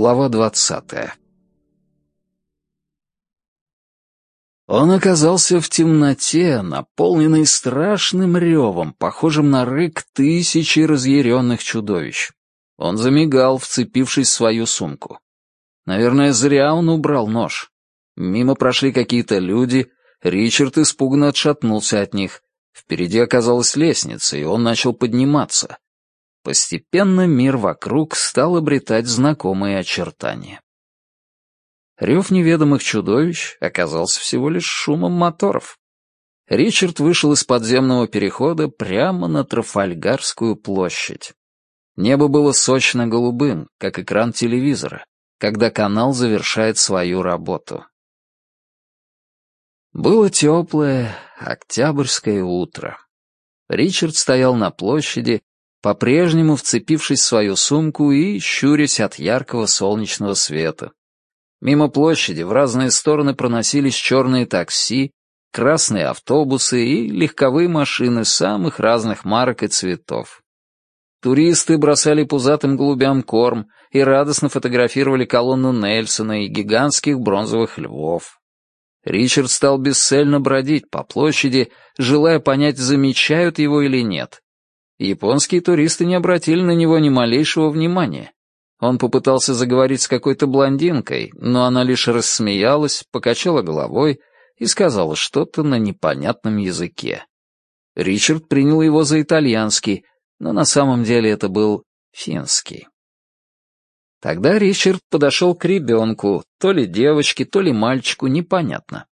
Глава двадцатая. Он оказался в темноте, наполненной страшным ревом, похожим на рык тысячи разъяренных чудовищ. Он замигал, вцепившись в свою сумку. Наверное, зря он убрал нож. Мимо прошли какие-то люди, Ричард испуганно отшатнулся от них. Впереди оказалась лестница, и он начал подниматься. Постепенно мир вокруг стал обретать знакомые очертания. Рев неведомых чудовищ оказался всего лишь шумом моторов. Ричард вышел из подземного перехода прямо на Трафальгарскую площадь. Небо было сочно-голубым, как экран телевизора, когда канал завершает свою работу. Было теплое октябрьское утро. Ричард стоял на площади, по-прежнему вцепившись в свою сумку и щурясь от яркого солнечного света. Мимо площади в разные стороны проносились черные такси, красные автобусы и легковые машины самых разных марок и цветов. Туристы бросали пузатым голубям корм и радостно фотографировали колонну Нельсона и гигантских бронзовых львов. Ричард стал бесцельно бродить по площади, желая понять, замечают его или нет. Японские туристы не обратили на него ни малейшего внимания. Он попытался заговорить с какой-то блондинкой, но она лишь рассмеялась, покачала головой и сказала что-то на непонятном языке. Ричард принял его за итальянский, но на самом деле это был финский. Тогда Ричард подошел к ребенку, то ли девочке, то ли мальчику, непонятно.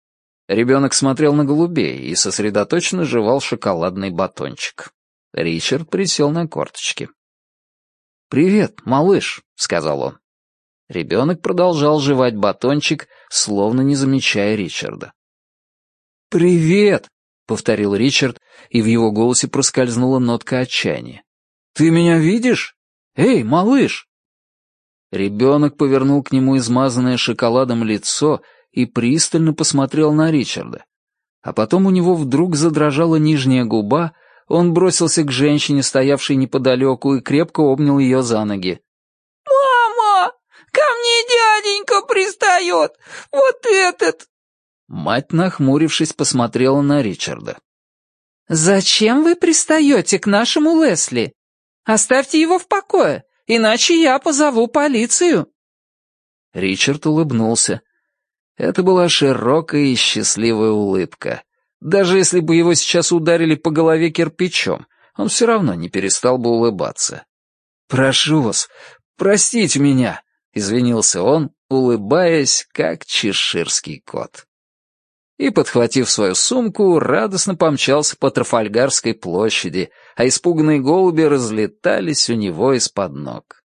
Ребенок смотрел на голубей и сосредоточенно жевал шоколадный батончик. Ричард присел на корточки. «Привет, малыш», — сказал он. Ребенок продолжал жевать батончик, словно не замечая Ричарда. «Привет», — повторил Ричард, и в его голосе проскользнула нотка отчаяния. «Ты меня видишь? Эй, малыш!» Ребенок повернул к нему измазанное шоколадом лицо и пристально посмотрел на Ричарда. А потом у него вдруг задрожала нижняя губа, он бросился к женщине, стоявшей неподалеку, и крепко обнял ее за ноги. «Мама! Ко мне дяденька пристает! Вот этот!» Мать, нахмурившись, посмотрела на Ричарда. «Зачем вы пристаете к нашему Лесли? Оставьте его в покое иначе я позову полицию». Ричард улыбнулся. Это была широкая и счастливая улыбка. Даже если бы его сейчас ударили по голове кирпичом, он все равно не перестал бы улыбаться. «Прошу вас, простите меня», — извинился он, улыбаясь, как чеширский кот и, подхватив свою сумку, радостно помчался по Трафальгарской площади, а испуганные голуби разлетались у него из-под ног.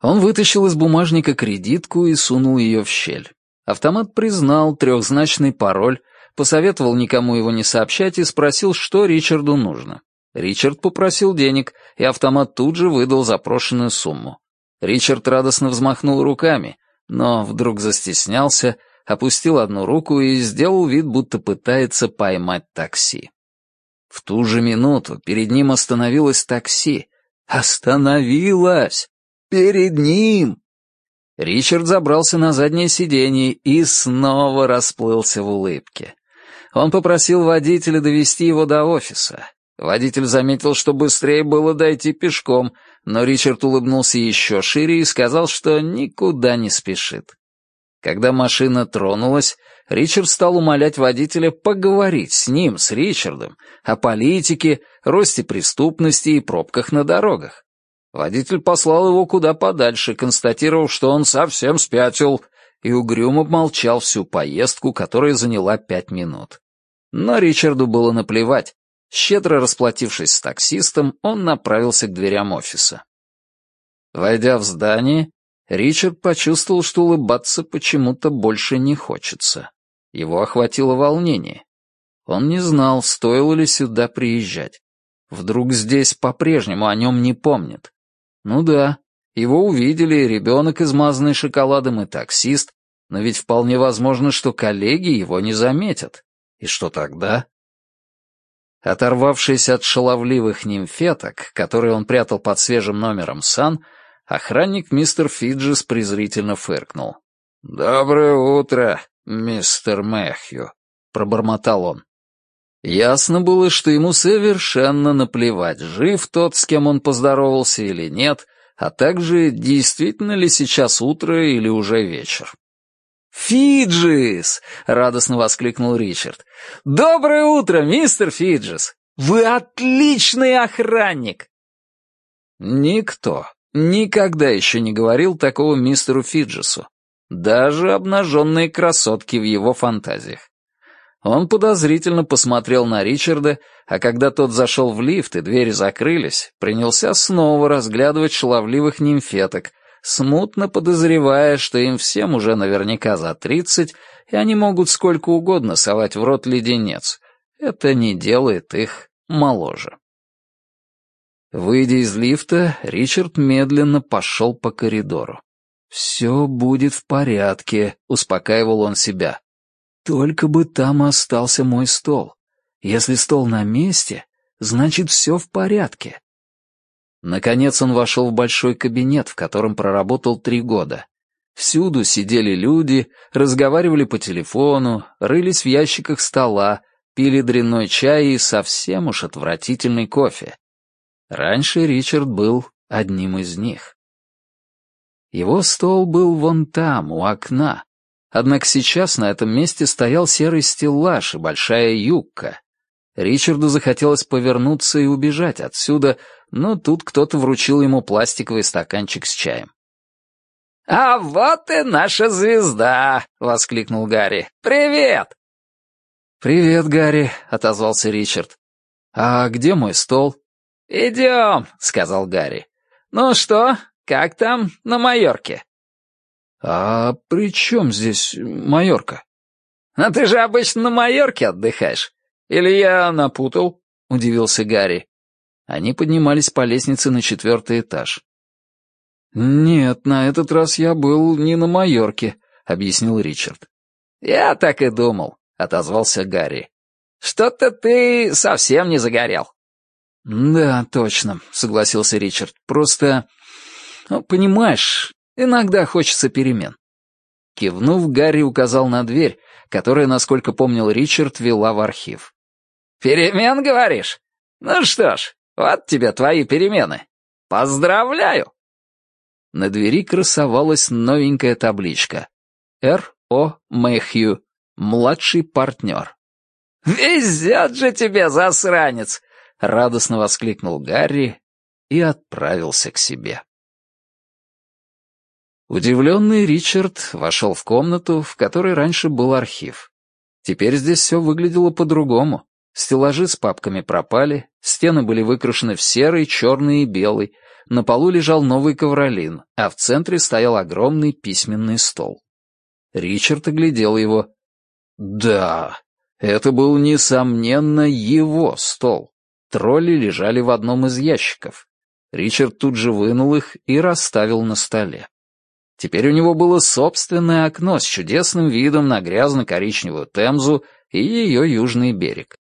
Он вытащил из бумажника кредитку и сунул ее в щель. Автомат признал трехзначный пароль, посоветовал никому его не сообщать и спросил, что Ричарду нужно. Ричард попросил денег, и автомат тут же выдал запрошенную сумму. Ричард радостно взмахнул руками, но вдруг застеснялся, опустил одну руку и сделал вид, будто пытается поймать такси. В ту же минуту перед ним остановилось такси. Остановилось! Перед ним! Ричард забрался на заднее сиденье и снова расплылся в улыбке. Он попросил водителя довести его до офиса. Водитель заметил, что быстрее было дойти пешком, но Ричард улыбнулся еще шире и сказал, что никуда не спешит. Когда машина тронулась, Ричард стал умолять водителя поговорить с ним, с Ричардом, о политике, росте преступности и пробках на дорогах. Водитель послал его куда подальше, констатировав, что он совсем спятил, и угрюмо молчал всю поездку, которая заняла пять минут. Но Ричарду было наплевать. Щедро расплатившись с таксистом, он направился к дверям офиса. Войдя в здание, Ричард почувствовал, что улыбаться почему-то больше не хочется. Его охватило волнение. Он не знал, стоило ли сюда приезжать. Вдруг здесь по-прежнему о нем не помнят. Ну да, его увидели ребенок, измазанный шоколадом, и таксист, но ведь вполне возможно, что коллеги его не заметят. И что тогда? Оторвавшись от шаловливых нимфеток, которые он прятал под свежим номером сан, охранник мистер Фиджис презрительно фыркнул. «Доброе утро, мистер Мэхью», — пробормотал он. Ясно было, что ему совершенно наплевать, жив тот, с кем он поздоровался или нет, а также действительно ли сейчас утро или уже вечер. «Фиджис!» — радостно воскликнул Ричард. «Доброе утро, мистер Фиджис! Вы отличный охранник!» Никто никогда еще не говорил такого мистеру Фиджису. Даже обнаженные красотки в его фантазиях. Он подозрительно посмотрел на Ричарда, а когда тот зашел в лифт и двери закрылись, принялся снова разглядывать шаловливых нимфеток, смутно подозревая, что им всем уже наверняка за тридцать, и они могут сколько угодно совать в рот леденец. Это не делает их моложе. Выйдя из лифта, Ричард медленно пошел по коридору. «Все будет в порядке», — успокаивал он себя. «Только бы там остался мой стол. Если стол на месте, значит, все в порядке. Наконец он вошел в большой кабинет, в котором проработал три года. Всюду сидели люди, разговаривали по телефону, рылись в ящиках стола, пили дрянной чай и совсем уж отвратительный кофе. Раньше Ричард был одним из них. Его стол был вон там, у окна. Однако сейчас на этом месте стоял серый стеллаж и большая юбка. Ричарду захотелось повернуться и убежать отсюда, но тут кто-то вручил ему пластиковый стаканчик с чаем. «А вот и наша звезда!» — воскликнул Гарри. «Привет!» «Привет, Гарри», — отозвался Ричард. «А где мой стол?» «Идем», — сказал Гарри. «Ну что, как там на Майорке?» «А при чем здесь Майорка?» «А ты же обычно на Майорке отдыхаешь. Или я напутал?» — удивился Гарри. Они поднимались по лестнице на четвертый этаж. «Нет, на этот раз я был не на Майорке», — объяснил Ричард. «Я так и думал», — отозвался Гарри. «Что-то ты совсем не загорел». «Да, точно», — согласился Ричард. «Просто, ну, понимаешь, иногда хочется перемен». Кивнув, Гарри указал на дверь, которая, насколько помнил Ричард, вела в архив. «Перемен, говоришь? Ну что ж, вот тебе твои перемены. Поздравляю!» На двери красовалась новенькая табличка. Р. О. Мэхью, младший партнер. «Везет же тебе, засранец!» — радостно воскликнул Гарри и отправился к себе. Удивленный Ричард вошел в комнату, в которой раньше был архив. Теперь здесь все выглядело по-другому. Стеллажи с папками пропали, стены были выкрашены в серый, черный и белый, на полу лежал новый ковролин, а в центре стоял огромный письменный стол. Ричард оглядел его. Да, это был, несомненно, его стол. Тролли лежали в одном из ящиков. Ричард тут же вынул их и расставил на столе. Теперь у него было собственное окно с чудесным видом на грязно-коричневую Темзу и ее южный берег.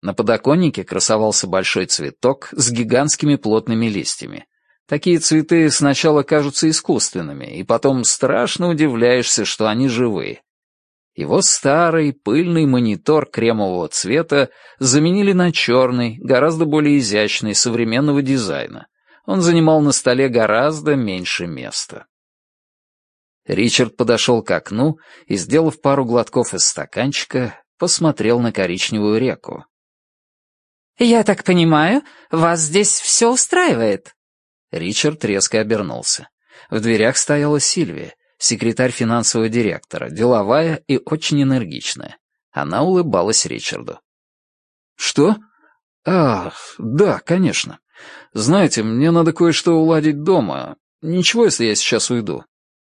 На подоконнике красовался большой цветок с гигантскими плотными листьями. Такие цветы сначала кажутся искусственными, и потом страшно удивляешься, что они живые. Его старый пыльный монитор кремового цвета заменили на черный, гораздо более изящный, современного дизайна. Он занимал на столе гораздо меньше места. Ричард подошел к окну и, сделав пару глотков из стаканчика, посмотрел на коричневую реку. «Я так понимаю, вас здесь все устраивает?» Ричард резко обернулся. В дверях стояла Сильвия, секретарь финансового директора, деловая и очень энергичная. Она улыбалась Ричарду. «Что? А, да, конечно. Знаете, мне надо кое-что уладить дома. Ничего, если я сейчас уйду?»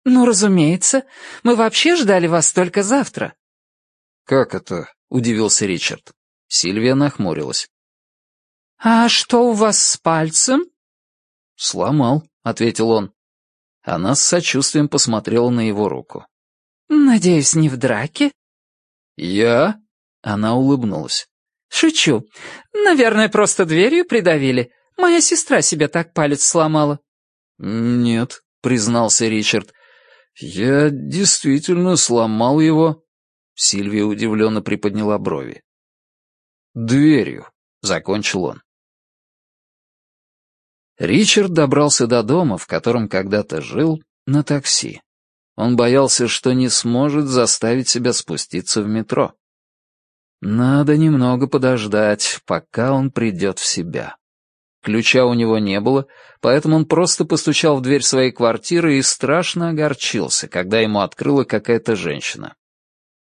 «Ну, разумеется. Мы вообще ждали вас только завтра». «Как это?» — удивился Ричард. Сильвия нахмурилась. «А что у вас с пальцем?» «Сломал», — ответил он. Она с сочувствием посмотрела на его руку. «Надеюсь, не в драке?» «Я?» — она улыбнулась. «Шучу. Наверное, просто дверью придавили. Моя сестра себе так палец сломала». «Нет», — признался Ричард. «Я действительно сломал его». Сильвия удивленно приподняла брови. «Дверью», — закончил он. Ричард добрался до дома, в котором когда-то жил, на такси. Он боялся, что не сможет заставить себя спуститься в метро. Надо немного подождать, пока он придет в себя. Ключа у него не было, поэтому он просто постучал в дверь своей квартиры и страшно огорчился, когда ему открыла какая-то женщина.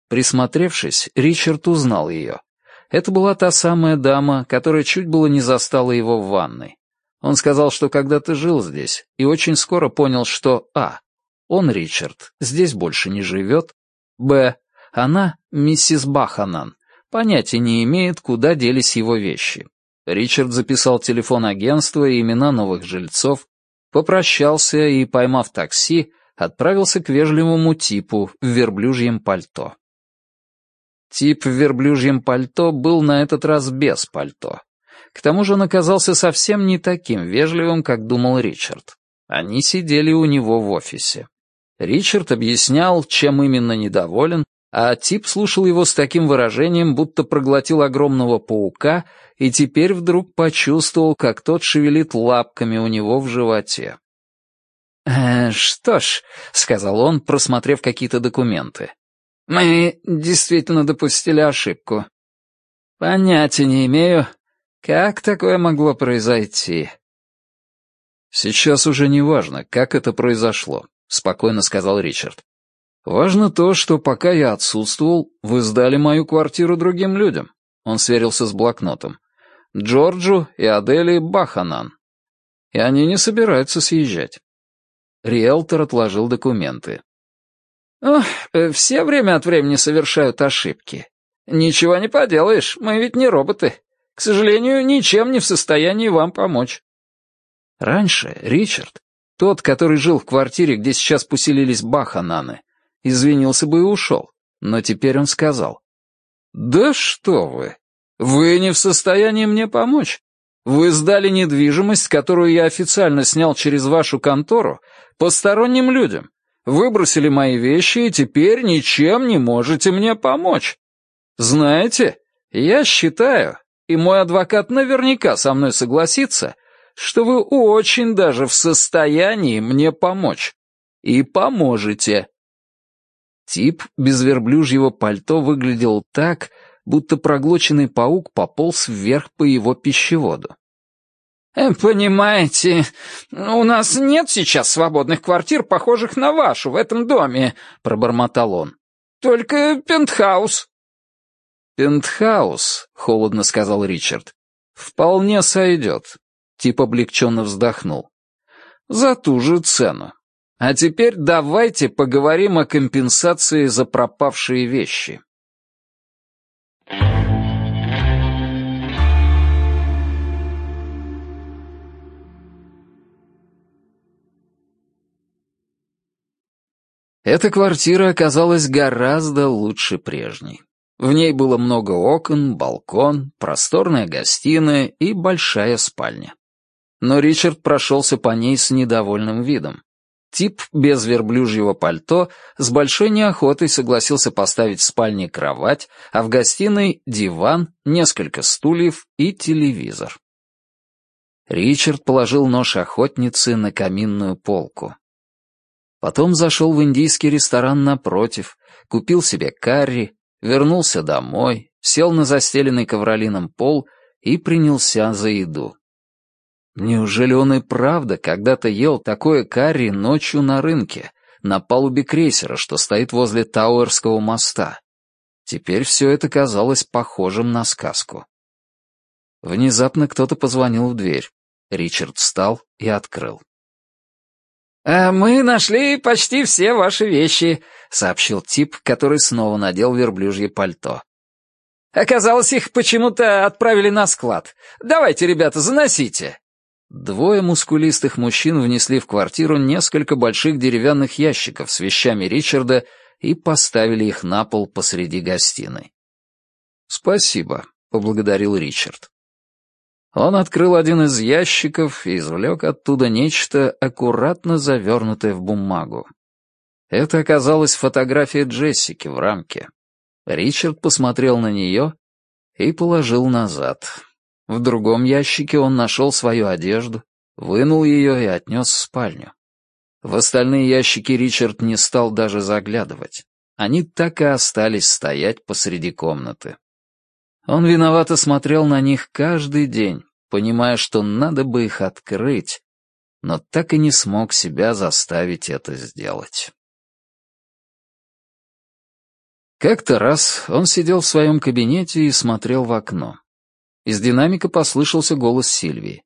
Присмотревшись, Ричард узнал ее. Это была та самая дама, которая чуть было не застала его в ванной. Он сказал, что когда-то жил здесь, и очень скоро понял, что а. Он, Ричард, здесь больше не живет, б. Она, миссис Баханан, понятия не имеет, куда делись его вещи. Ричард записал телефон агентства и имена новых жильцов, попрощался и, поймав такси, отправился к вежливому типу в верблюжьем пальто. Тип в верблюжьем пальто был на этот раз без пальто. К тому же он оказался совсем не таким вежливым, как думал Ричард. Они сидели у него в офисе. Ричард объяснял, чем именно недоволен, а тип слушал его с таким выражением, будто проглотил огромного паука и теперь вдруг почувствовал, как тот шевелит лапками у него в животе. «Э, «Что ж», — сказал он, просмотрев какие-то документы, — «мы действительно допустили ошибку. Понятия не имею, как такое могло произойти». «Сейчас уже не важно, как это произошло», — спокойно сказал Ричард. «Важно то, что пока я отсутствовал, вы сдали мою квартиру другим людям». Он сверился с блокнотом. «Джорджу и Адели Баханан. И они не собираются съезжать». Риэлтор отложил документы. «Ох, э, все время от времени совершают ошибки. Ничего не поделаешь, мы ведь не роботы. К сожалению, ничем не в состоянии вам помочь». Раньше Ричард, тот, который жил в квартире, где сейчас поселились Бахананы, извинился бы и ушел. Но теперь он сказал. «Да что вы! Вы не в состоянии мне помочь. Вы сдали недвижимость, которую я официально снял через вашу контору, посторонним людям. Выбросили мои вещи и теперь ничем не можете мне помочь. Знаете, я считаю, и мой адвокат наверняка со мной согласится, что вы очень даже в состоянии мне помочь. И поможете. Тип без верблюжьего пальто выглядел так, будто проглоченный паук пополз вверх по его пищеводу. «Э, «Понимаете, у нас нет сейчас свободных квартир, похожих на вашу, в этом доме», — пробормотал он. «Только пентхаус». «Пентхаус», — холодно сказал Ричард, — «вполне сойдет». Тип облегченно вздохнул. «За ту же цену. А теперь давайте поговорим о компенсации за пропавшие вещи. Эта квартира оказалась гораздо лучше прежней. В ней было много окон, балкон, просторная гостиная и большая спальня. Но Ричард прошелся по ней с недовольным видом. Тип без верблюжьего пальто с большой неохотой согласился поставить в спальне кровать, а в гостиной — диван, несколько стульев и телевизор. Ричард положил нож охотницы на каминную полку. Потом зашел в индийский ресторан напротив, купил себе карри, вернулся домой, сел на застеленный ковролином пол и принялся за еду. Неужели он и правда когда-то ел такое карри ночью на рынке, на палубе крейсера, что стоит возле Тауэрского моста? Теперь все это казалось похожим на сказку. Внезапно кто-то позвонил в дверь. Ричард встал и открыл. «А «Мы нашли почти все ваши вещи», — сообщил тип, который снова надел верблюжье пальто. «Оказалось, их почему-то отправили на склад. Давайте, ребята, заносите». Двое мускулистых мужчин внесли в квартиру несколько больших деревянных ящиков с вещами Ричарда и поставили их на пол посреди гостиной. «Спасибо», поблагодарил Ричард. Он открыл один из ящиков и извлек оттуда нечто, аккуратно завернутое в бумагу. Это оказалась фотография Джессики в рамке. Ричард посмотрел на нее и положил назад. В другом ящике он нашел свою одежду, вынул ее и отнес в спальню. В остальные ящики Ричард не стал даже заглядывать. Они так и остались стоять посреди комнаты. Он виновато смотрел на них каждый день, понимая, что надо бы их открыть, но так и не смог себя заставить это сделать. Как-то раз он сидел в своем кабинете и смотрел в окно. Из динамика послышался голос Сильвии.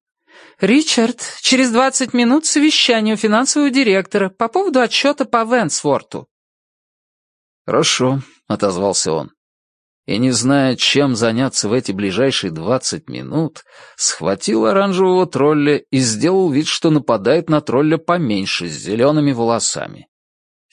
«Ричард, через двадцать минут совещание у финансового директора по поводу отчета по Венсворту». «Хорошо», — отозвался он. И, не зная, чем заняться в эти ближайшие двадцать минут, схватил оранжевого тролля и сделал вид, что нападает на тролля поменьше, с зелеными волосами.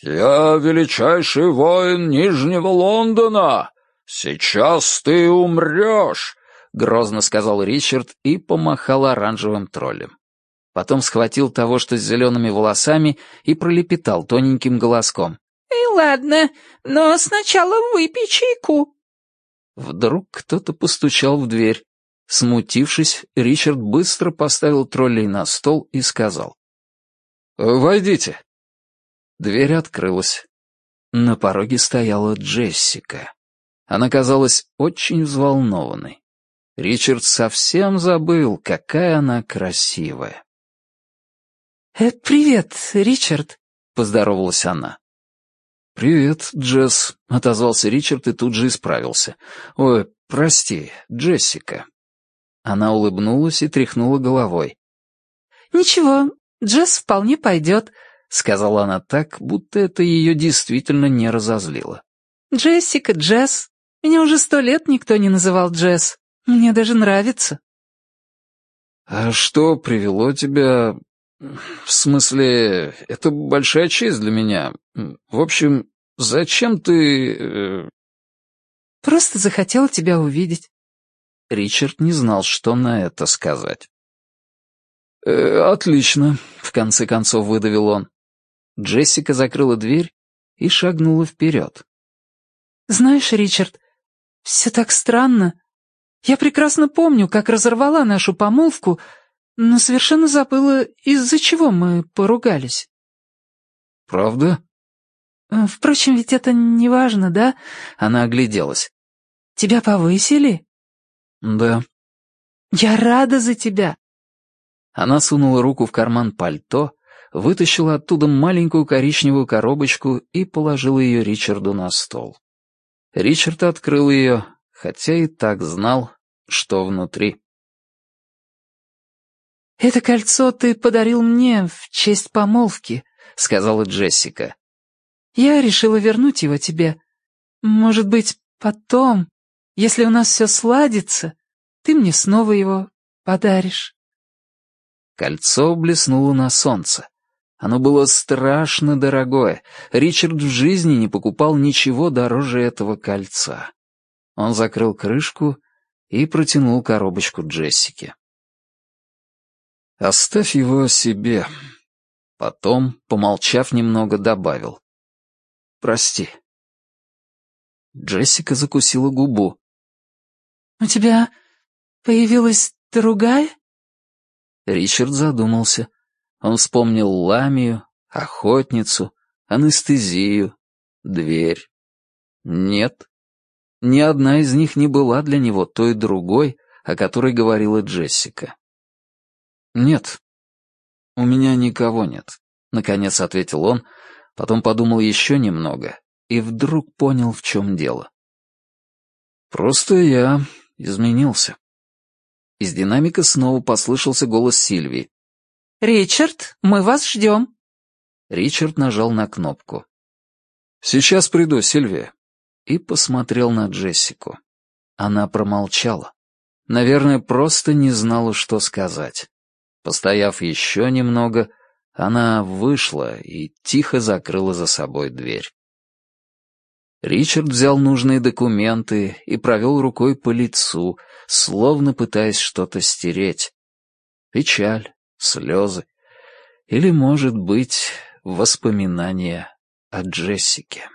«Я величайший воин Нижнего Лондона! Сейчас ты умрешь!» — грозно сказал Ричард и помахал оранжевым троллем. Потом схватил того, что с зелеными волосами, и пролепетал тоненьким голоском. «И ладно, но сначала выпей чайку». Вдруг кто-то постучал в дверь. Смутившись, Ричард быстро поставил троллей на стол и сказал. «Войдите». Дверь открылась. На пороге стояла Джессика. Она казалась очень взволнованной. Ричард совсем забыл, какая она красивая. «Э, «Привет, Ричард», — поздоровалась она. «Привет, Джесс», — отозвался Ричард и тут же исправился. «Ой, прости, Джессика». Она улыбнулась и тряхнула головой. «Ничего, Джесс вполне пойдет», — сказала она так, будто это ее действительно не разозлило. «Джессика, Джесс. Меня уже сто лет никто не называл Джесс. Мне даже нравится». «А что привело тебя... В смысле, это большая честь для меня. В общем, зачем ты...» э, «Просто захотела тебя увидеть». Ричард не знал, что на это сказать. «Э, «Отлично», — в конце концов выдавил он. Джессика закрыла дверь и шагнула вперед. «Знаешь, Ричард, все так странно. Я прекрасно помню, как разорвала нашу помолвку, но совершенно забыла, из-за чего мы поругались». «Правда?» «Э, «Впрочем, ведь это не важно, да?» Она огляделась. «Тебя повысили?» «Да». «Я рада за тебя». Она сунула руку в карман пальто, вытащила оттуда маленькую коричневую коробочку и положила ее Ричарду на стол. Ричард открыл ее, хотя и так знал, что внутри. «Это кольцо ты подарил мне в честь помолвки», — сказала Джессика. «Я решила вернуть его тебе. Может быть, потом, если у нас все сладится, ты мне снова его подаришь». Кольцо блеснуло на солнце. Оно было страшно дорогое. Ричард в жизни не покупал ничего дороже этого кольца. Он закрыл крышку и протянул коробочку Джессике. «Оставь его себе». Потом, помолчав немного, добавил. «Прости». Джессика закусила губу. «У тебя появилась другая?» Ричард задумался. Он вспомнил ламию, охотницу, анестезию, дверь. Нет, ни одна из них не была для него той другой, о которой говорила Джессика. «Нет, у меня никого нет», — наконец ответил он, потом подумал еще немного и вдруг понял, в чем дело. «Просто я изменился». Из динамика снова послышался голос Сильвии. «Ричард, мы вас ждем». Ричард нажал на кнопку. «Сейчас приду, Сильвия и посмотрел на Джессику. Она промолчала. Наверное, просто не знала, что сказать. Постояв еще немного, она вышла и тихо закрыла за собой дверь. Ричард взял нужные документы и провел рукой по лицу, словно пытаясь что-то стереть. Печаль, слезы или, может быть, воспоминания о Джессике.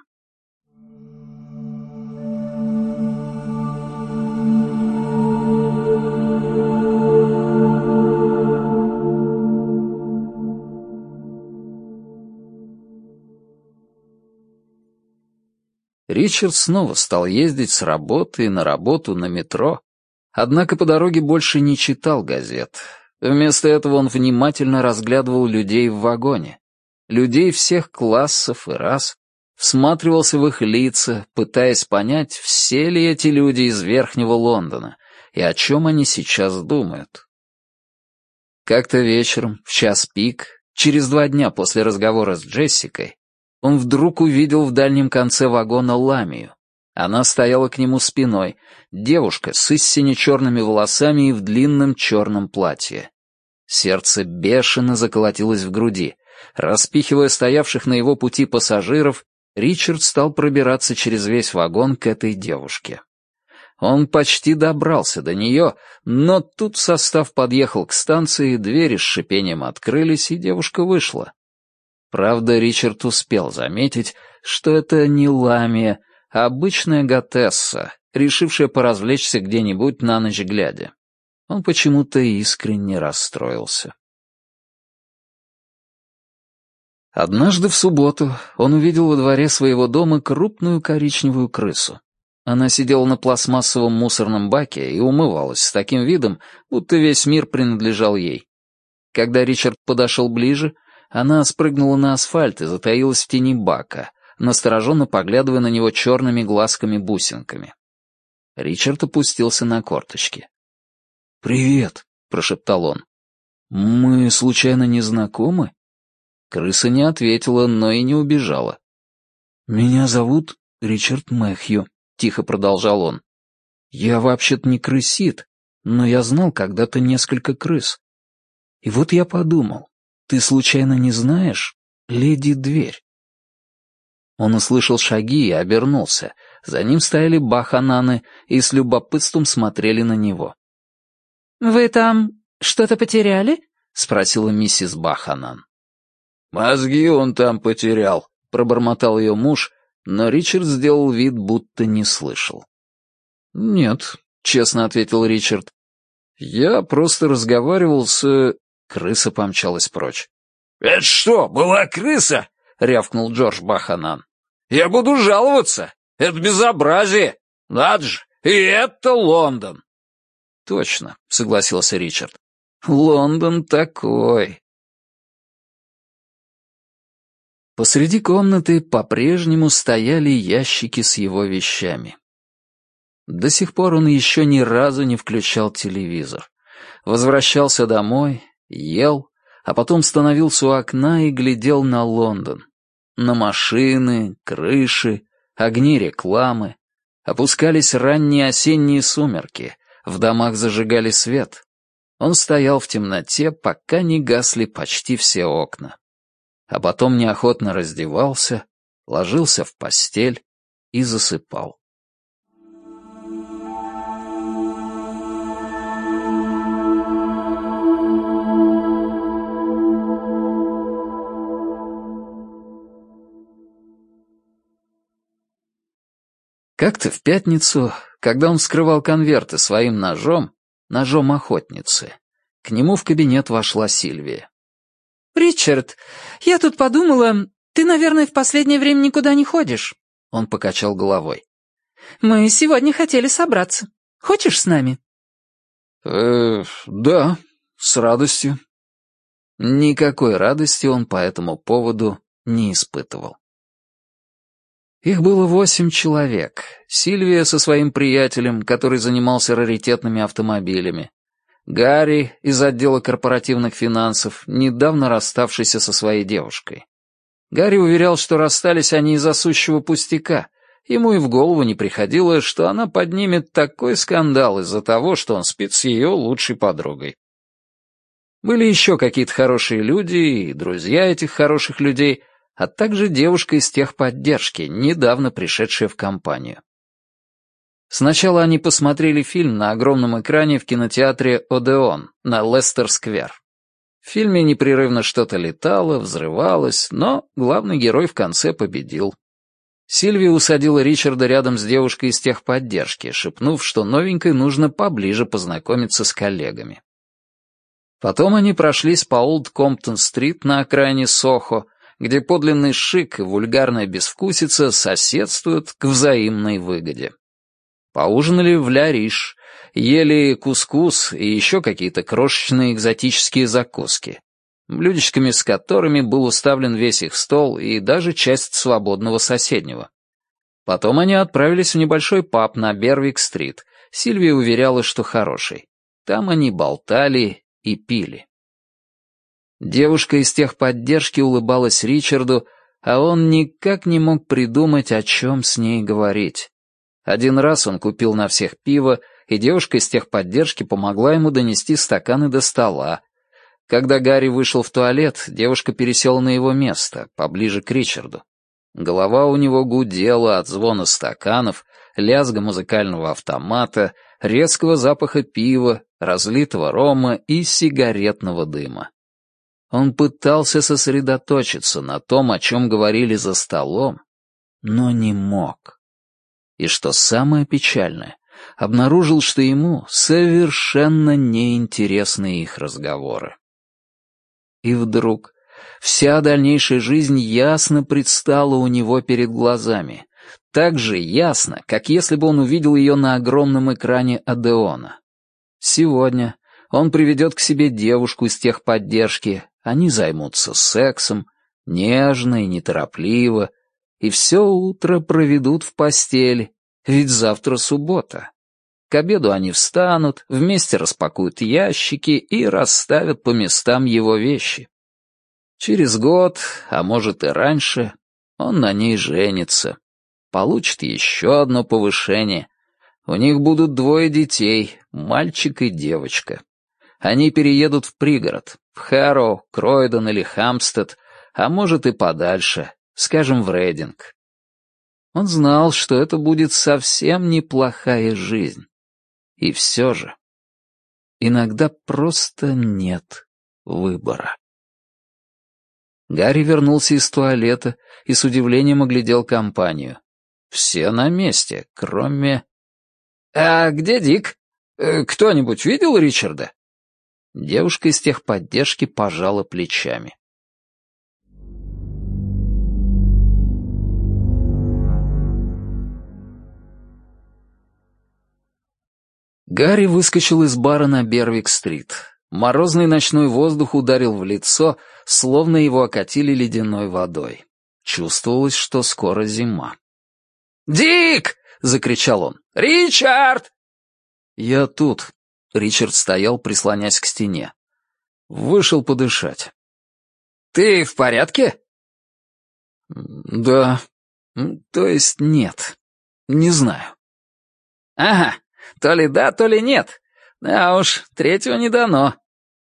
Ричард снова стал ездить с работы на работу на метро, однако по дороге больше не читал газет. Вместо этого он внимательно разглядывал людей в вагоне. Людей всех классов и рас, всматривался в их лица, пытаясь понять, все ли эти люди из Верхнего Лондона и о чем они сейчас думают. Как-то вечером, в час пик, через два дня после разговора с Джессикой, он вдруг увидел в дальнем конце вагона Ламию. Она стояла к нему спиной, девушка с истине черными волосами и в длинном черном платье. Сердце бешено заколотилось в груди. Распихивая стоявших на его пути пассажиров, Ричард стал пробираться через весь вагон к этой девушке. Он почти добрался до нее, но тут состав подъехал к станции, двери с шипением открылись, и девушка вышла. Правда, Ричард успел заметить, что это не ламия, а обычная готесса, решившая поразвлечься где-нибудь на ночь глядя. Он почему-то искренне расстроился. Однажды в субботу он увидел во дворе своего дома крупную коричневую крысу. Она сидела на пластмассовом мусорном баке и умывалась с таким видом, будто весь мир принадлежал ей. Когда Ричард подошел ближе, она спрыгнула на асфальт и затаилась в тени бака, настороженно поглядывая на него черными глазками-бусинками. Ричард опустился на корточки. «Привет», — прошептал он. «Мы, случайно, не знакомы?» Крыса не ответила, но и не убежала. «Меня зовут Ричард Мэхью», — тихо продолжал он. «Я вообще-то не крысит, но я знал когда-то несколько крыс. И вот я подумал, ты случайно не знаешь, леди Дверь?» Он услышал шаги и обернулся. За ним стояли бахананы и с любопытством смотрели на него. «Вы там что-то потеряли?» — спросила миссис Баханан. «Мозги он там потерял», — пробормотал ее муж, но Ричард сделал вид, будто не слышал. «Нет», — честно ответил Ричард. «Я просто разговаривал с...» Крыса помчалась прочь. «Это что, была крыса?» — рявкнул Джордж Баханан. «Я буду жаловаться! Это безобразие! Надо же! И это Лондон!» «Точно», — согласился Ричард. «Лондон такой». Посреди комнаты по-прежнему стояли ящики с его вещами. До сих пор он еще ни разу не включал телевизор. Возвращался домой, ел, а потом становился у окна и глядел на Лондон. На машины, крыши, огни рекламы. Опускались ранние осенние сумерки, в домах зажигали свет. Он стоял в темноте, пока не гасли почти все окна. А потом неохотно раздевался, ложился в постель и засыпал. Как-то в пятницу, когда он вскрывал конверты своим ножом, ножом охотницы, к нему в кабинет вошла Сильвия. «Ричард, я тут подумала, ты, наверное, в последнее время никуда не ходишь». Он покачал головой. «Мы сегодня хотели собраться. Хочешь с нами?» «Э, да, с радостью». Никакой радости он по этому поводу не испытывал. Их было восемь человек. Сильвия со своим приятелем, который занимался раритетными автомобилями. Гарри из отдела корпоративных финансов, недавно расставшийся со своей девушкой. Гарри уверял, что расстались они из-за сущего пустяка. Ему и в голову не приходило, что она поднимет такой скандал из-за того, что он спит с ее лучшей подругой. Были еще какие-то хорошие люди и друзья этих хороших людей, а также девушка из техподдержки, недавно пришедшая в компанию. Сначала они посмотрели фильм на огромном экране в кинотеатре «Одеон» на Лестер-сквер. В фильме непрерывно что-то летало, взрывалось, но главный герой в конце победил. Сильвия усадила Ричарда рядом с девушкой из техподдержки, шепнув, что новенькой нужно поближе познакомиться с коллегами. Потом они прошлись по Олд Комптон-стрит на окраине Сохо, где подлинный шик и вульгарная безвкусица соседствуют к взаимной выгоде. Поужинали в Ля-Риш, ели кускус и еще какие-то крошечные экзотические закуски, блюдечками с которыми был уставлен весь их стол и даже часть свободного соседнего. Потом они отправились в небольшой паб на Бервик-стрит. Сильвия уверяла, что хороший. Там они болтали и пили. Девушка из техподдержки улыбалась Ричарду, а он никак не мог придумать, о чем с ней говорить. Один раз он купил на всех пиво, и девушка из техподдержки помогла ему донести стаканы до стола. Когда Гарри вышел в туалет, девушка пересела на его место, поближе к Ричарду. Голова у него гудела от звона стаканов, лязга музыкального автомата, резкого запаха пива, разлитого рома и сигаретного дыма. Он пытался сосредоточиться на том, о чем говорили за столом, но не мог. И что самое печальное, обнаружил, что ему совершенно неинтересны их разговоры. И вдруг вся дальнейшая жизнь ясно предстала у него перед глазами, так же ясно, как если бы он увидел ее на огромном экране Адеона. Сегодня он приведет к себе девушку из техподдержки, они займутся сексом, нежно и неторопливо, и все утро проведут в постели, ведь завтра суббота. К обеду они встанут, вместе распакуют ящики и расставят по местам его вещи. Через год, а может и раньше, он на ней женится, получит еще одно повышение. У них будут двое детей, мальчик и девочка. Они переедут в пригород, в Хэроу, Кройдон или Хамстед, а может и подальше, скажем, в Рейдинг. Он знал, что это будет совсем неплохая жизнь. И все же, иногда просто нет выбора. Гарри вернулся из туалета и с удивлением оглядел компанию. Все на месте, кроме... «А где Дик? Э, кто-нибудь видел Ричарда?» Девушка из техподдержки пожала плечами. Гарри выскочил из бара на Бервик-стрит. Морозный ночной воздух ударил в лицо, словно его окатили ледяной водой. Чувствовалось, что скоро зима. «Дик!» — закричал он. «Ричард!» «Я тут». Ричард стоял, прислонясь к стене. Вышел подышать. «Ты в порядке?» «Да. То есть нет. Не знаю». «Ага. То ли да, то ли нет. А уж, третьего не дано.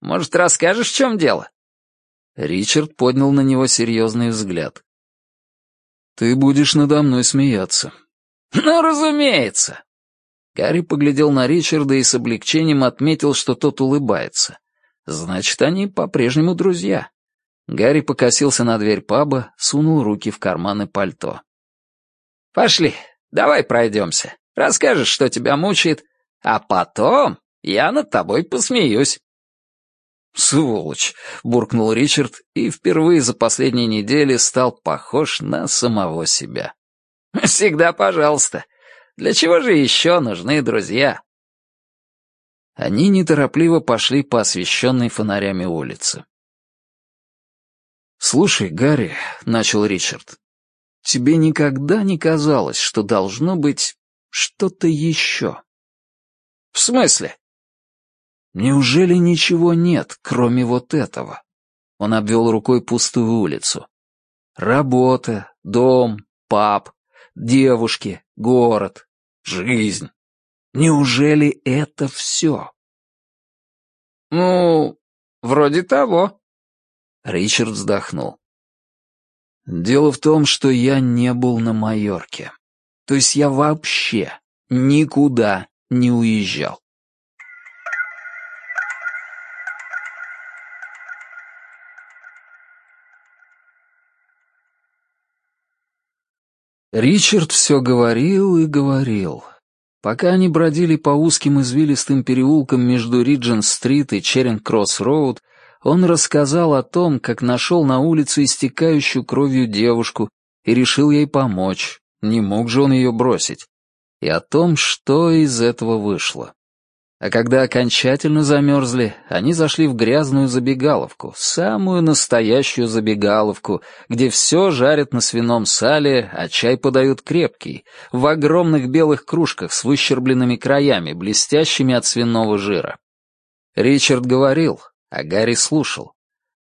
Может, расскажешь, в чем дело?» Ричард поднял на него серьезный взгляд. «Ты будешь надо мной смеяться». «Ну, разумеется». Гарри поглядел на Ричарда и с облегчением отметил, что тот улыбается. Значит, они по-прежнему друзья. Гарри покосился на дверь паба, сунул руки в карманы пальто. «Пошли, давай пройдемся. Расскажешь, что тебя мучает, а потом я над тобой посмеюсь». «Сволочь!» — буркнул Ричард и впервые за последние недели стал похож на самого себя. «Всегда пожалуйста. Для чего же еще нужны друзья?» Они неторопливо пошли по освещенной фонарями улице. «Слушай, Гарри», — начал Ричард, — «тебе никогда не казалось, что должно быть что-то еще. В смысле? Неужели ничего нет, кроме вот этого? Он обвел рукой пустую улицу. Работа, дом, пап, девушки, город, жизнь. Неужели это все? Ну, вроде того. Ричард вздохнул. Дело в том, что я не был на Майорке. То есть я вообще никуда не уезжал. Ричард все говорил и говорил. Пока они бродили по узким извилистым переулкам между Риджен-стрит и Черинг-кросс-роуд, он рассказал о том, как нашел на улице истекающую кровью девушку и решил ей помочь, не мог же он ее бросить, и о том, что из этого вышло. А когда окончательно замерзли, они зашли в грязную забегаловку, самую настоящую забегаловку, где все жарят на свином сале, а чай подают крепкий, в огромных белых кружках с выщербленными краями, блестящими от свиного жира. Ричард говорил, а Гарри слушал.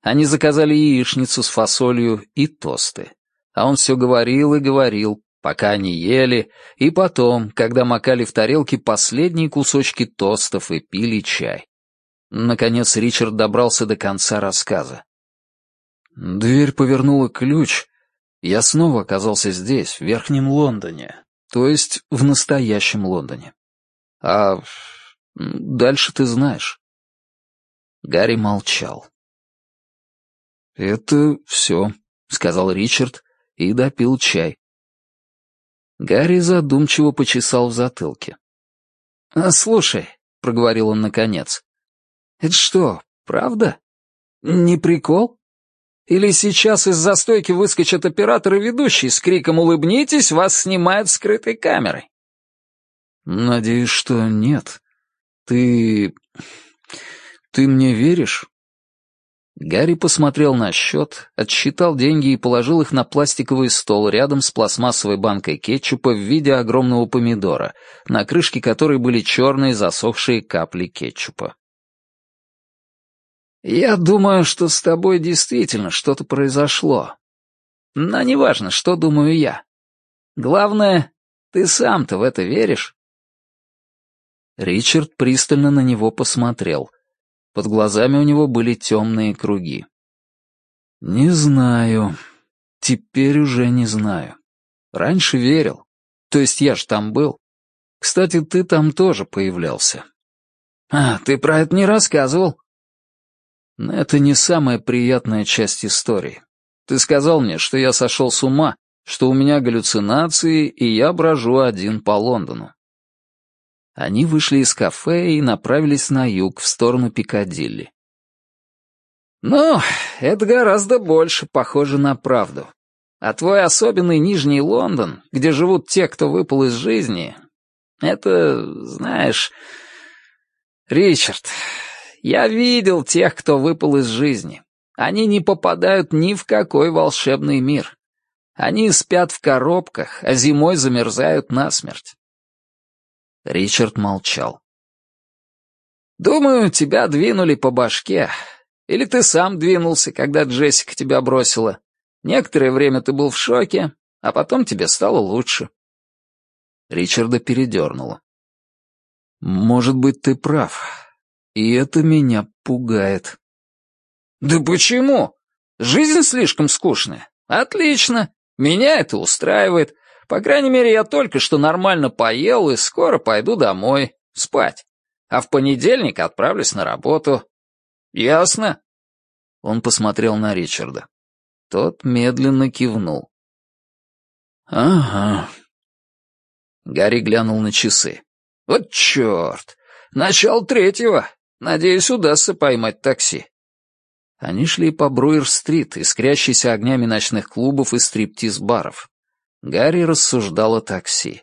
Они заказали яичницу с фасолью и тосты. А он все говорил и говорил, пока они ели, и потом, когда макали в тарелки последние кусочки тостов и пили чай. Наконец Ричард добрался до конца рассказа. Дверь повернула ключ. Я снова оказался здесь, в Верхнем Лондоне, то есть в настоящем Лондоне. А дальше ты знаешь. Гарри молчал. «Это все», — сказал Ричард и допил чай. Гарри задумчиво почесал в затылке. «А, «Слушай», — проговорил он наконец, — «это что, правда? Не прикол? Или сейчас из застойки выскочат оператор и ведущий с криком «Улыбнитесь, вас снимают скрытой камерой»?» «Надеюсь, что нет. Ты... ты мне веришь?» Гарри посмотрел на счет, отсчитал деньги и положил их на пластиковый стол рядом с пластмассовой банкой кетчупа в виде огромного помидора, на крышке которой были черные засохшие капли кетчупа. «Я думаю, что с тобой действительно что-то произошло. Но неважно, что думаю я. Главное, ты сам-то в это веришь?» Ричард пристально на него посмотрел — под глазами у него были темные круги. «Не знаю. Теперь уже не знаю. Раньше верил. То есть я ж там был. Кстати, ты там тоже появлялся». «А, ты про это не рассказывал?» «Это не самая приятная часть истории. Ты сказал мне, что я сошел с ума, что у меня галлюцинации, и я брожу один по Лондону. Они вышли из кафе и направились на юг, в сторону Пикадилли. «Ну, это гораздо больше похоже на правду. А твой особенный Нижний Лондон, где живут те, кто выпал из жизни, это, знаешь... Ричард, я видел тех, кто выпал из жизни. Они не попадают ни в какой волшебный мир. Они спят в коробках, а зимой замерзают насмерть. Ричард молчал. «Думаю, тебя двинули по башке. Или ты сам двинулся, когда Джессика тебя бросила. Некоторое время ты был в шоке, а потом тебе стало лучше». Ричарда передернуло. «Может быть, ты прав. И это меня пугает». «Да почему? Жизнь слишком скучная. Отлично. Меня это устраивает. По крайней мере, я только что нормально поел и скоро пойду домой, спать. А в понедельник отправлюсь на работу. Ясно?» Он посмотрел на Ричарда. Тот медленно кивнул. «Ага». Гарри глянул на часы. «Вот черт! Начало третьего. Надеюсь, удастся поймать такси». Они шли по Бруер-стрит, искрящейся огнями ночных клубов и стриптиз-баров. Гарри рассуждал о такси.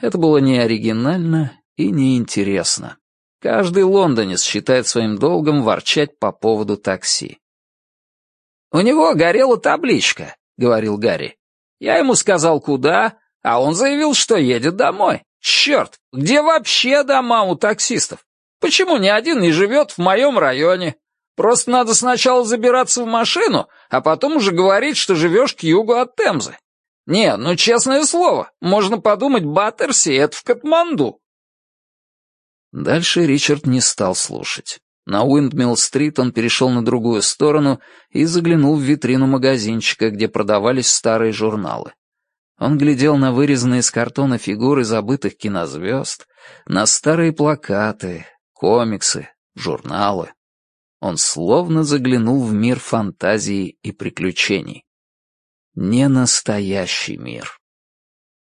Это было не оригинально и не интересно. Каждый лондонец считает своим долгом ворчать по поводу такси. «У него горела табличка», — говорил Гарри. «Я ему сказал, куда, а он заявил, что едет домой. Черт, где вообще дома у таксистов? Почему ни один не живет в моем районе? Просто надо сначала забираться в машину, а потом уже говорить, что живешь к югу от Темзы. Не, ну честное слово, можно подумать, Баттерси — это в Катманду. Дальше Ричард не стал слушать. На Уиндмилл-стрит он перешел на другую сторону и заглянул в витрину магазинчика, где продавались старые журналы. Он глядел на вырезанные из картона фигуры забытых кинозвезд, на старые плакаты, комиксы, журналы. Он словно заглянул в мир фантазии и приключений. Не настоящий мир.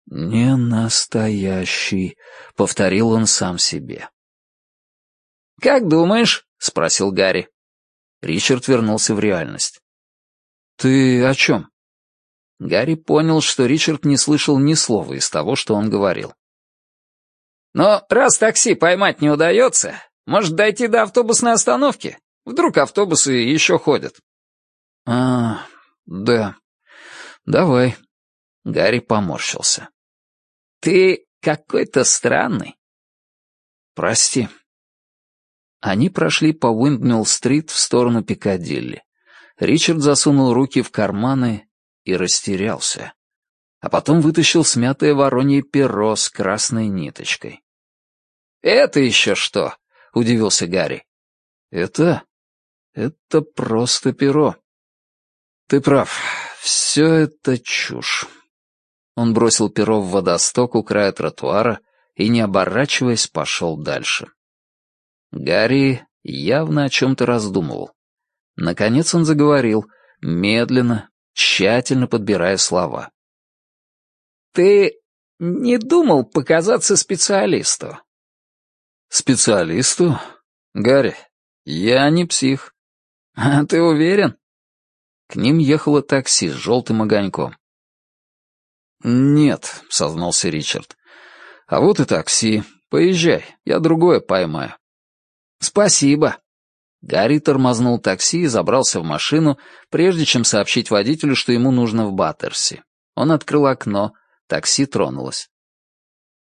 «Не настоящий», — повторил он сам себе. «Как думаешь?» — спросил Гарри. Ричард вернулся в реальность. «Ты о чем?» Гарри понял, что Ричард не слышал ни слова из того, что он говорил. «Но раз такси поймать не удается, может дойти до автобусной остановки? Вдруг автобусы еще ходят?» «А, да. Давай». Гарри поморщился. «Ты какой-то странный». «Прости». Они прошли по Уиндмилл-стрит в сторону Пикадилли. Ричард засунул руки в карманы и растерялся. А потом вытащил смятое воронье перо с красной ниточкой. «Это еще что?» — удивился Гарри. «Это? Это просто перо. Ты прав, все это чушь». Он бросил перо в водосток у края тротуара и, не оборачиваясь, пошел дальше. Гарри явно о чем-то раздумывал. Наконец он заговорил, медленно, тщательно подбирая слова. «Ты не думал показаться специалисту?» «Специалисту? Гарри, я не псих». «А ты уверен?» К ним ехало такси с желтым огоньком. «Нет», — сознался Ричард. «А вот и такси. Поезжай, я другое поймаю». «Спасибо», Гарри тормознул такси и забрался в машину, прежде чем сообщить водителю, что ему нужно в Баттерси. Он открыл окно, такси тронулось.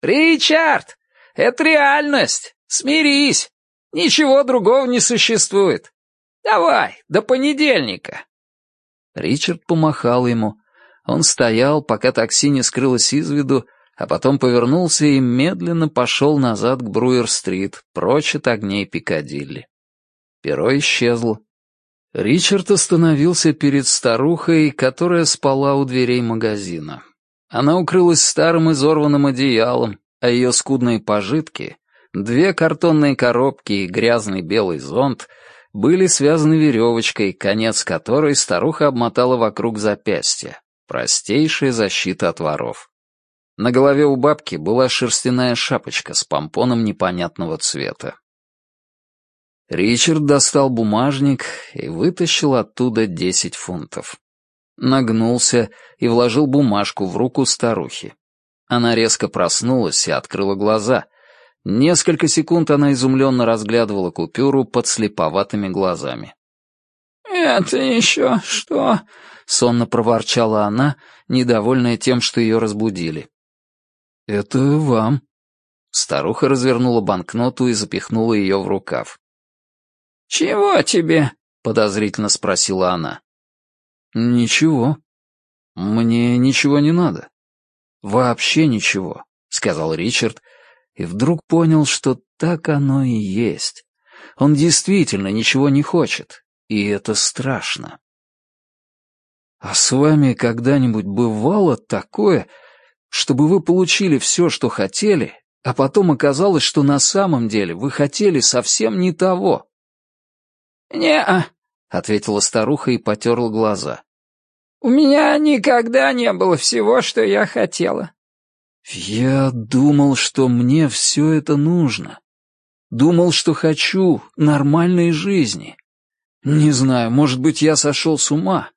«Ричард, это реальность! Смирись! Ничего другого не существует! Давай, до понедельника!» Ричард помахал ему. Он стоял, пока такси не скрылось из виду, а потом повернулся и медленно пошел назад к Бруер-стрит, прочь от огней Пикадилли. Перо исчезло. Ричард остановился перед старухой, которая спала у дверей магазина. Она укрылась старым изорванным одеялом, а ее скудные пожитки, две картонные коробки и грязный белый зонт, были связаны веревочкой, конец которой старуха обмотала вокруг запястья. Простейшая защита от воров. На голове у бабки была шерстяная шапочка с помпоном непонятного цвета. Ричард достал бумажник и вытащил оттуда десять фунтов. Нагнулся и вложил бумажку в руку старухи. Она резко проснулась и открыла глаза. Несколько секунд она изумленно разглядывала купюру под слеповатыми глазами. «Это еще что?» — сонно проворчала она, недовольная тем, что ее разбудили. «Это вам». Старуха развернула банкноту и запихнула ее в рукав. «Чего тебе?» — подозрительно спросила она. «Ничего. Мне ничего не надо. Вообще ничего», — сказал Ричард, и вдруг понял, что так оно и есть. Он действительно ничего не хочет, и это страшно. «А с вами когда-нибудь бывало такое, чтобы вы получили все, что хотели, а потом оказалось, что на самом деле вы хотели совсем не того?» «Не-а», — ответила старуха и потерла глаза. «У меня никогда не было всего, что я хотела». «Я думал, что мне все это нужно. Думал, что хочу нормальной жизни. Не знаю, может быть, я сошел с ума.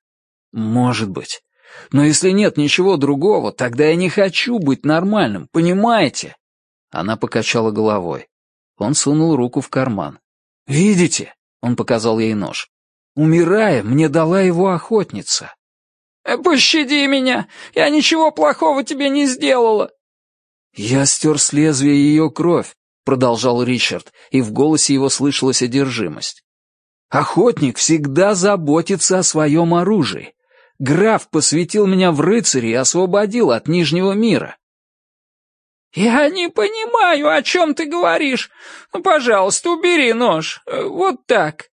Может быть. Но если нет ничего другого, тогда я не хочу быть нормальным, понимаете?» Она покачала головой. Он сунул руку в карман. «Видите? Он показал ей нож. «Умирая, мне дала его охотница». «Э, «Пощади меня! Я ничего плохого тебе не сделала!» «Я стер с лезвия ее кровь», — продолжал Ричард, и в голосе его слышалась одержимость. «Охотник всегда заботится о своем оружии. Граф посвятил меня в рыцари и освободил от Нижнего мира». «Я не понимаю, о чем ты говоришь. Ну, пожалуйста, убери нож. Э, вот так».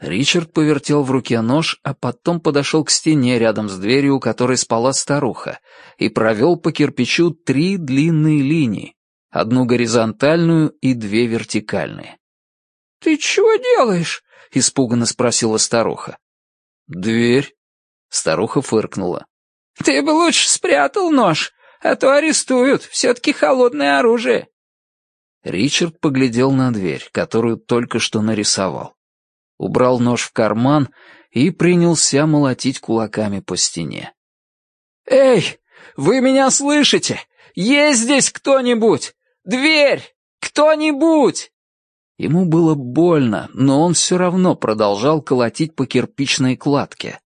Ричард повертел в руке нож, а потом подошел к стене рядом с дверью, у которой спала старуха, и провел по кирпичу три длинные линии, одну горизонтальную и две вертикальные. «Ты чего делаешь?» — испуганно спросила старуха. «Дверь». Старуха фыркнула. «Ты бы лучше спрятал нож, а то арестуют, все-таки холодное оружие». Ричард поглядел на дверь, которую только что нарисовал убрал нож в карман и принялся молотить кулаками по стене. «Эй, вы меня слышите? Есть здесь кто-нибудь? Дверь! Кто-нибудь!» Ему было больно, но он все равно продолжал колотить по кирпичной кладке.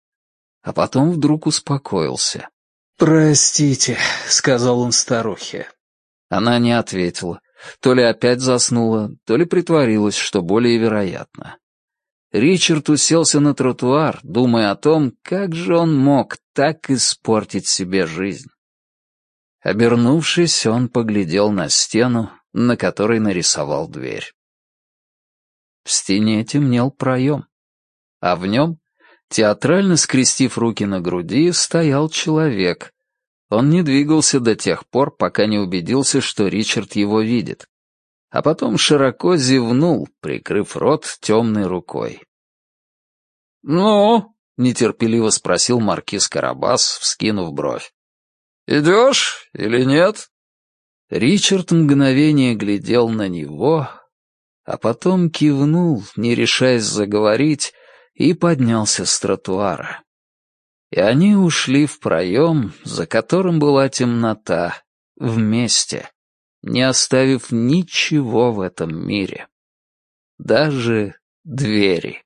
А потом вдруг успокоился. «Простите», — сказал он старухе. Она не ответила. То ли опять заснула, то ли притворилась, что более вероятно. Ричард уселся на тротуар, думая о том, как же он мог так испортить себе жизнь. Обернувшись, он поглядел на стену, на которой нарисовал дверь. В стене темнел проем, а в нем, театрально скрестив руки на груди, стоял человек. Он не двигался до тех пор, пока не убедился, что Ричард его видит а потом широко зевнул, прикрыв рот темной рукой. «Ну?» — нетерпеливо спросил маркиз Карабас, вскинув бровь. «Идешь или нет?» Ричард мгновение глядел на него, а потом кивнул, не решаясь заговорить, и поднялся с тротуара. И они ушли в проем, за которым была темнота, вместе не оставив ничего в этом мире. Даже двери.